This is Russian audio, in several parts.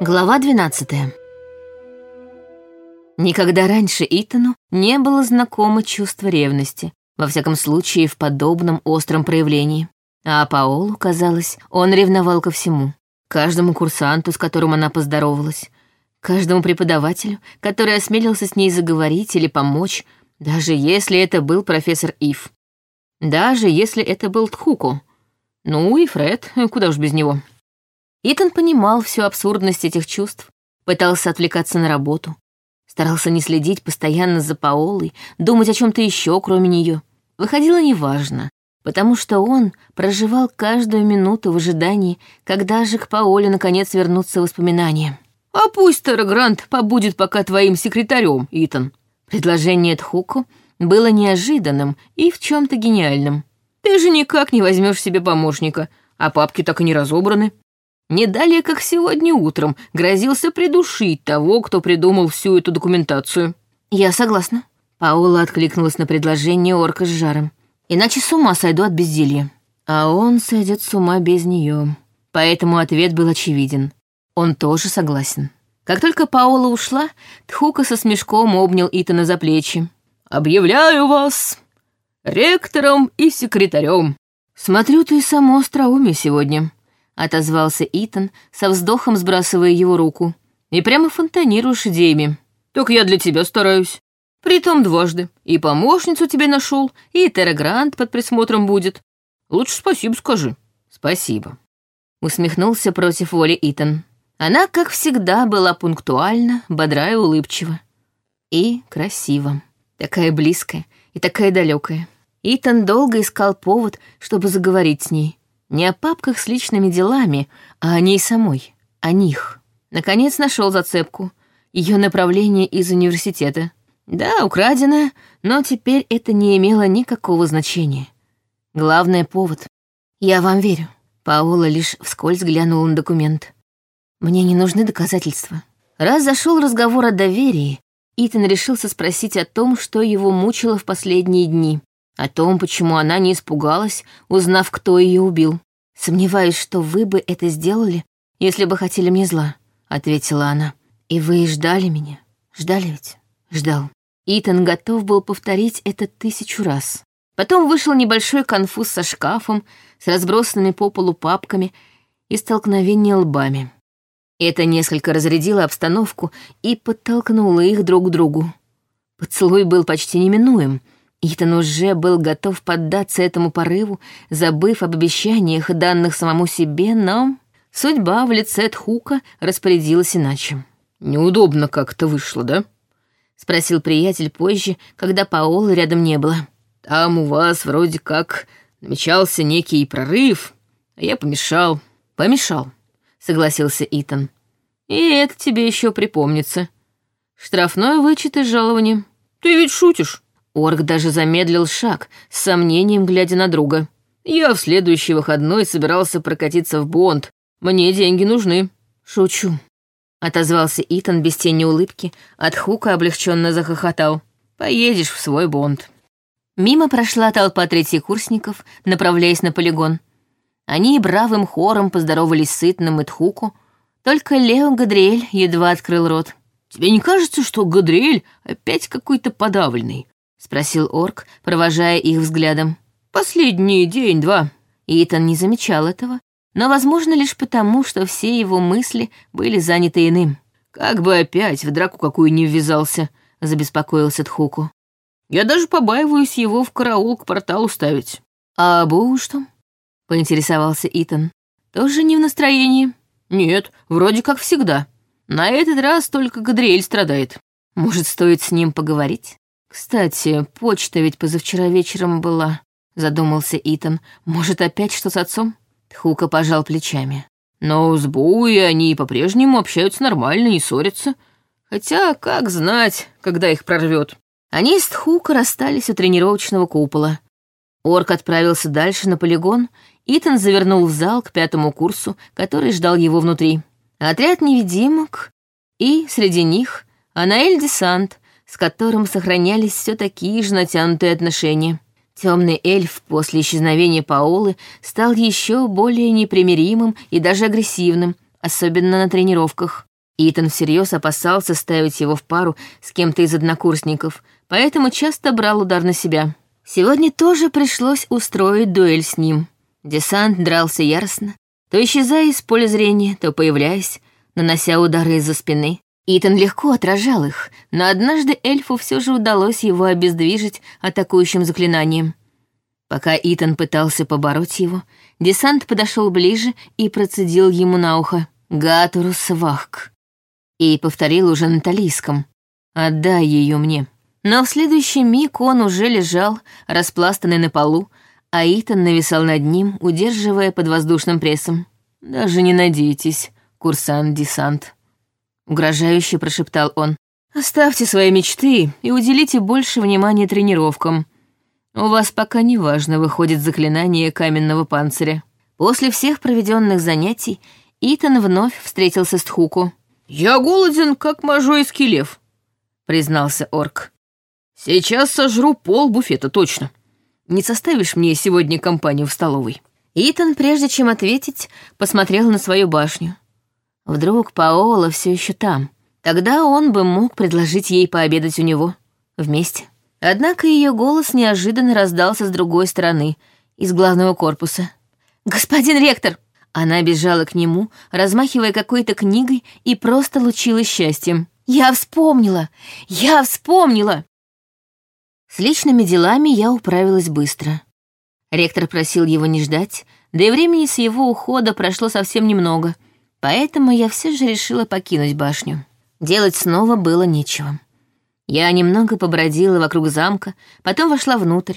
Глава 12 Никогда раньше Итану не было знакомо чувство ревности, во всяком случае в подобном остром проявлении. А Паолу, казалось, он ревновал ко всему. Каждому курсанту, с которым она поздоровалась, каждому преподавателю, который осмелился с ней заговорить или помочь, даже если это был профессор Ив. Даже если это был Тхуку. Ну и Фред, куда уж без него. Итан понимал всю абсурдность этих чувств, пытался отвлекаться на работу, старался не следить постоянно за Паолой, думать о чем-то еще, кроме нее. Выходило неважно, потому что он проживал каждую минуту в ожидании, когда же к Паоле наконец вернутся воспоминания. «А пусть Тарагрант побудет пока твоим секретарем, Итан». Предложение Тхуку было неожиданным и в чем то гениальным. «Ты же никак не возьмешь себе помощника, а папки так и не разобраны. Не далее, как сегодня утром, грозился придушить того, кто придумал всю эту документацию. «Я согласна». Паула откликнулась на предложение орка с жаром. «Иначе с ума сойду от безделья». А он сойдет с ума без нее. Поэтому ответ был очевиден. Он тоже согласен. Как только Паула ушла, Тхука со смешком обнял Итана за плечи. «Объявляю вас ректором и секретарем. Смотрю, ты само остроумие сегодня», — отозвался Итан, со вздохом сбрасывая его руку. «И прямо фонтанируешь идеями. Так я для тебя стараюсь. Притом дважды. И помощницу тебе нашел, и Террагрант под присмотром будет. Лучше спасибо скажи». «Спасибо», — усмехнулся против воли Итан. Она, как всегда, была пунктуальна, бодра и улыбчива. И красива. Такая близкая и такая далекая. Итан долго искал повод, чтобы заговорить с ней. Не о папках с личными делами, а о ней самой, о них. Наконец нашел зацепку. Ее направление из университета. Да, украденное, но теперь это не имело никакого значения. Главное — повод. «Я вам верю». Паула лишь вскользь глянула на документ. «Мне не нужны доказательства». Раз зашел разговор о доверии, Итан решился спросить о том, что его мучило в последние дни. О том, почему она не испугалась, узнав, кто ее убил. «Сомневаюсь, что вы бы это сделали, если бы хотели мне зла», — ответила она. «И вы ждали меня? Ждали ведь?» «Ждал». Итан готов был повторить это тысячу раз. Потом вышел небольшой конфуз со шкафом, с разбросанными по полу папками и столкновение лбами. Это несколько разрядило обстановку и подтолкнуло их друг к другу. Поцелуй был почти неминуем — Итан уже был готов поддаться этому порыву, забыв об обещаниях, данных самому себе, но судьба в лице Тхука распорядилась иначе. «Неудобно как-то вышло, да?» — спросил приятель позже, когда Паола рядом не было. «Там у вас вроде как намечался некий прорыв, а я помешал». «Помешал», — согласился Итан. «И это тебе еще припомнится. Штрафной вычет из жалования. Ты ведь шутишь?» Орк даже замедлил шаг, с сомнением глядя на друга. «Я в следующий выходной собирался прокатиться в Бонд. Мне деньги нужны». «Шучу», — отозвался Итан без тени улыбки, от Хука облегченно захохотал. «Поедешь в свой Бонд». Мимо прошла толпа третьекурсников, направляясь на полигон. Они бравым хором поздоровались с Итаном и Тхуку, только Лео Гадриэль едва открыл рот. «Тебе не кажется, что Гадриэль опять какой-то подавленный?» — спросил орк, провожая их взглядом. «Последний день-два». Итан не замечал этого, но, возможно, лишь потому, что все его мысли были заняты иным. «Как бы опять в драку какую не ввязался», — забеспокоился Тхуку. «Я даже побаиваюсь его в караул к порталу ставить». «А Боу что?» — поинтересовался Итан. «Тоже не в настроении?» «Нет, вроде как всегда. На этот раз только Гадриэль страдает. Может, стоит с ним поговорить?» «Кстати, почта ведь позавчера вечером была», — задумался Итан. «Может, опять что с отцом?» Тхука пожал плечами. «Но с Буи они по-прежнему общаются нормально, не ссорятся. Хотя, как знать, когда их прорвет. Они с Тхука расстались у тренировочного купола. Орк отправился дальше на полигон, Итан завернул в зал к пятому курсу, который ждал его внутри. Отряд невидимок, и среди них Анаэль Десант, с которым сохранялись все такие же натянутые отношения. Темный эльф после исчезновения Паолы стал еще более непримиримым и даже агрессивным, особенно на тренировках. Итан всерьез опасался ставить его в пару с кем-то из однокурсников, поэтому часто брал удар на себя. Сегодня тоже пришлось устроить дуэль с ним. Десант дрался яростно, то исчезая из поля зрения, то появляясь, нанося удары из-за спины. Итан легко отражал их, но однажды эльфу все же удалось его обездвижить атакующим заклинанием. Пока Итан пытался побороть его, десант подошел ближе и процедил ему на ухо «Гатурус Вахк» и повторил уже на талийском «Отдай ее мне». Но в следующий миг он уже лежал, распластанный на полу, а Итан нависал над ним, удерживая под воздушным прессом. «Даже не надейтесь, курсант-десант», — угрожающе прошептал он. «Оставьте свои мечты и уделите больше внимания тренировкам. У вас пока не важно выходит заклинание каменного панциря». После всех проведенных занятий Итан вновь встретился с Тхуку. «Я голоден, как можойский лев», — признался орк. «Сейчас сожру пол буфета, точно. Не составишь мне сегодня компанию в столовой?» Итан, прежде чем ответить, посмотрел на свою башню. Вдруг Паола все еще там. Тогда он бы мог предложить ей пообедать у него. Вместе. Однако ее голос неожиданно раздался с другой стороны, из главного корпуса. «Господин ректор!» Она бежала к нему, размахивая какой-то книгой и просто лучилась счастьем. «Я вспомнила! Я вспомнила!» С личными делами я управилась быстро. Ректор просил его не ждать, да и времени с его ухода прошло совсем немного, поэтому я все же решила покинуть башню. Делать снова было нечего. Я немного побродила вокруг замка, потом вошла внутрь.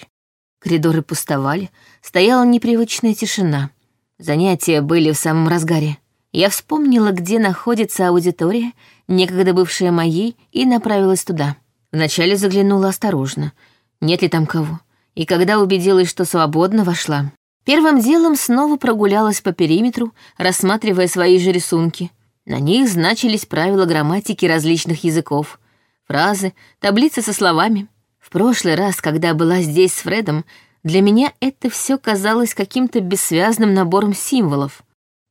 Коридоры пустовали, стояла непривычная тишина. Занятия были в самом разгаре. Я вспомнила, где находится аудитория, некогда бывшая моей, и направилась туда. Вначале заглянула осторожно, нет ли там кого. И когда убедилась, что свободно, вошла. Первым делом снова прогулялась по периметру, рассматривая свои же рисунки. На них значились правила грамматики различных языков, фразы, таблицы со словами. В прошлый раз, когда была здесь с Фредом, для меня это все казалось каким-то бессвязным набором символов.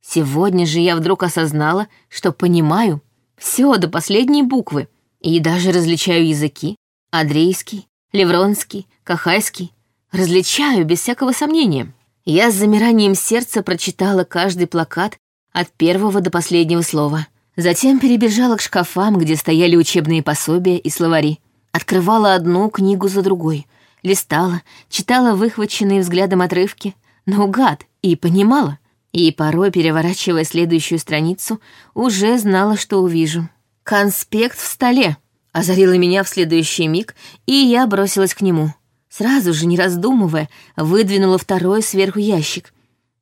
Сегодня же я вдруг осознала, что понимаю все до последней буквы и даже различаю языки. Адрейский, Левронский, Кахайский. Различаю без всякого сомнения. Я с замиранием сердца прочитала каждый плакат от первого до последнего слова. Затем перебежала к шкафам, где стояли учебные пособия и словари. Открывала одну книгу за другой — листала, читала выхваченные взглядом отрывки, наугад, и понимала. И порой, переворачивая следующую страницу, уже знала, что увижу. «Конспект в столе!» озарила меня в следующий миг, и я бросилась к нему. Сразу же, не раздумывая, выдвинула второй сверху ящик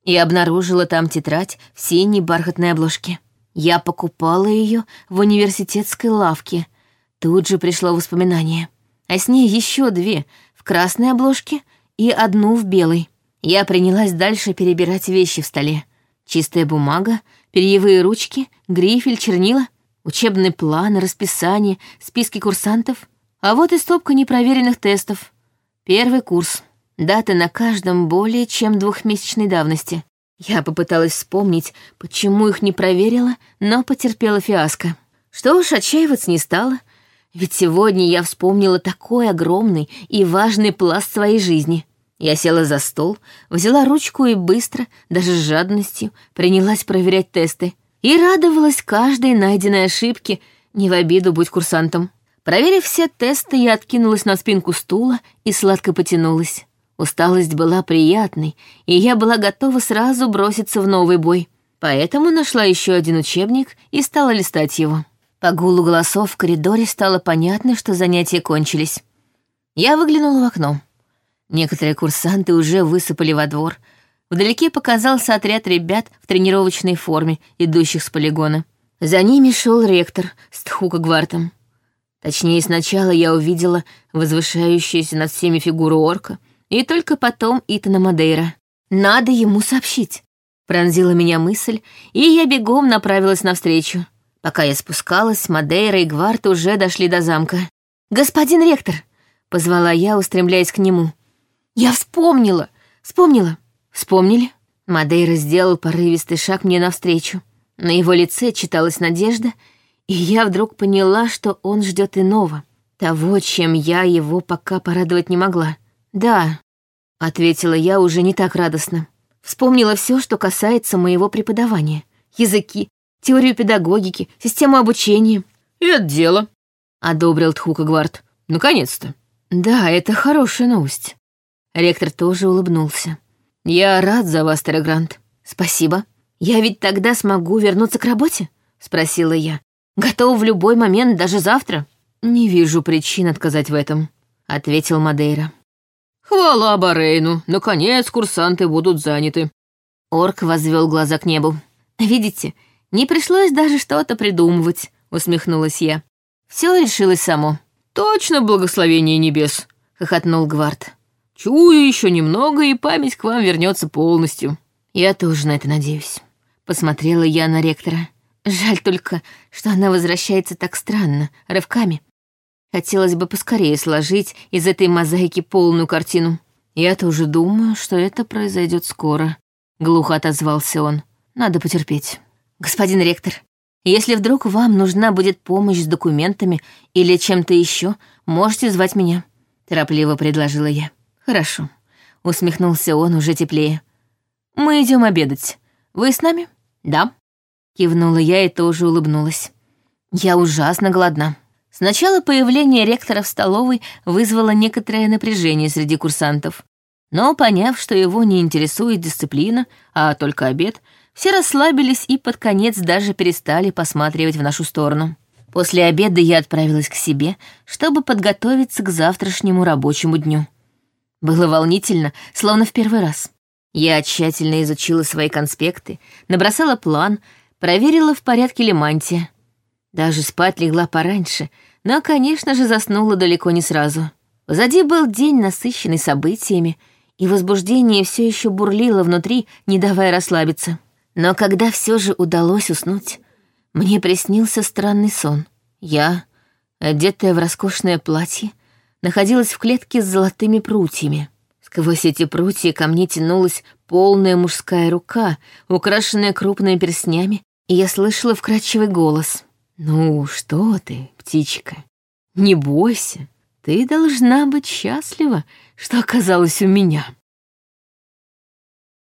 и обнаружила там тетрадь в синей бархатной обложке. Я покупала ее в университетской лавке. Тут же пришло воспоминание. А с ней еще две, красной обложке и одну в белой. Я принялась дальше перебирать вещи в столе. Чистая бумага, перьевые ручки, грифель, чернила, учебный план, расписание, списки курсантов. А вот и стопка непроверенных тестов. Первый курс. Даты на каждом более чем двухмесячной давности. Я попыталась вспомнить, почему их не проверила, но потерпела фиаско. Что уж, отчаиваться не стала — ведь сегодня я вспомнила такой огромный и важный пласт своей жизни. Я села за стол, взяла ручку и быстро, даже с жадностью, принялась проверять тесты. И радовалась каждой найденной ошибке, не в обиду будь курсантом. Проверив все тесты, я откинулась на спинку стула и сладко потянулась. Усталость была приятной, и я была готова сразу броситься в новый бой. Поэтому нашла еще один учебник и стала листать его. По гулу голосов в коридоре стало понятно, что занятия кончились. Я выглянула в окно. Некоторые курсанты уже высыпали во двор. Вдалеке показался отряд ребят в тренировочной форме, идущих с полигона. За ними шел ректор с Тхука-Гвартом. Точнее, сначала я увидела возвышающуюся над всеми фигуру орка, и только потом Итана Мадейра. «Надо ему сообщить», — пронзила меня мысль, и я бегом направилась навстречу. Пока я спускалась, Мадейра и Гвард уже дошли до замка. «Господин ректор!» — позвала я, устремляясь к нему. «Я вспомнила! Вспомнила!» «Вспомнили?» Мадейра сделал порывистый шаг мне навстречу. На его лице читалась надежда, и я вдруг поняла, что он ждет иного, того, чем я его пока порадовать не могла. «Да», — ответила я уже не так радостно. Вспомнила все, что касается моего преподавания. Языки, теорию педагогики, систему обучения. «И это дело», — одобрил Тхука «Наконец-то». «Да, это хорошая новость». Ректор тоже улыбнулся. «Я рад за вас, Терегрант. Спасибо. Я ведь тогда смогу вернуться к работе?» — спросила я. «Готов в любой момент, даже завтра». «Не вижу причин отказать в этом», — ответил Мадейра. «Хвала Барейну! Наконец курсанты будут заняты!» Орк возвел глаза к небу. «Видите, не пришлось даже что-то придумывать», — усмехнулась я. Все решилось само». «Точно благословение небес!» — хохотнул Гвард. «Чую еще немного, и память к вам вернется полностью». «Я тоже на это надеюсь». Посмотрела я на ректора. Жаль только, что она возвращается так странно, рывками. Хотелось бы поскорее сложить из этой мозаики полную картину. Я тоже думаю, что это произойдет скоро. Глухо отозвался он. Надо потерпеть. Господин ректор, если вдруг вам нужна будет помощь с документами или чем-то еще, можете звать меня. Торопливо предложила я. Хорошо. Усмехнулся он уже теплее. Мы идем обедать. Вы с нами? Да. Кивнула я и тоже улыбнулась. Я ужасно голодна. Сначала появление ректора в столовой вызвало некоторое напряжение среди курсантов. Но, поняв, что его не интересует дисциплина, а только обед, все расслабились и под конец даже перестали посматривать в нашу сторону. После обеда я отправилась к себе, чтобы подготовиться к завтрашнему рабочему дню. Было волнительно, словно в первый раз. Я тщательно изучила свои конспекты, набросала план, проверила, в порядке ли мантия. Даже спать легла пораньше, но, конечно же, заснула далеко не сразу. Позади был день, насыщенный событиями, и возбуждение все еще бурлило внутри, не давая расслабиться. Но когда все же удалось уснуть, мне приснился странный сон. Я, одетая в роскошное платье, находилась в клетке с золотыми прутьями. Сквозь эти прутья ко мне тянулась полная мужская рука, украшенная крупными перстнями, и я слышала вкрадчивый голос. «Ну, что ты, птичка, не бойся, ты должна быть счастлива, что оказалась у меня».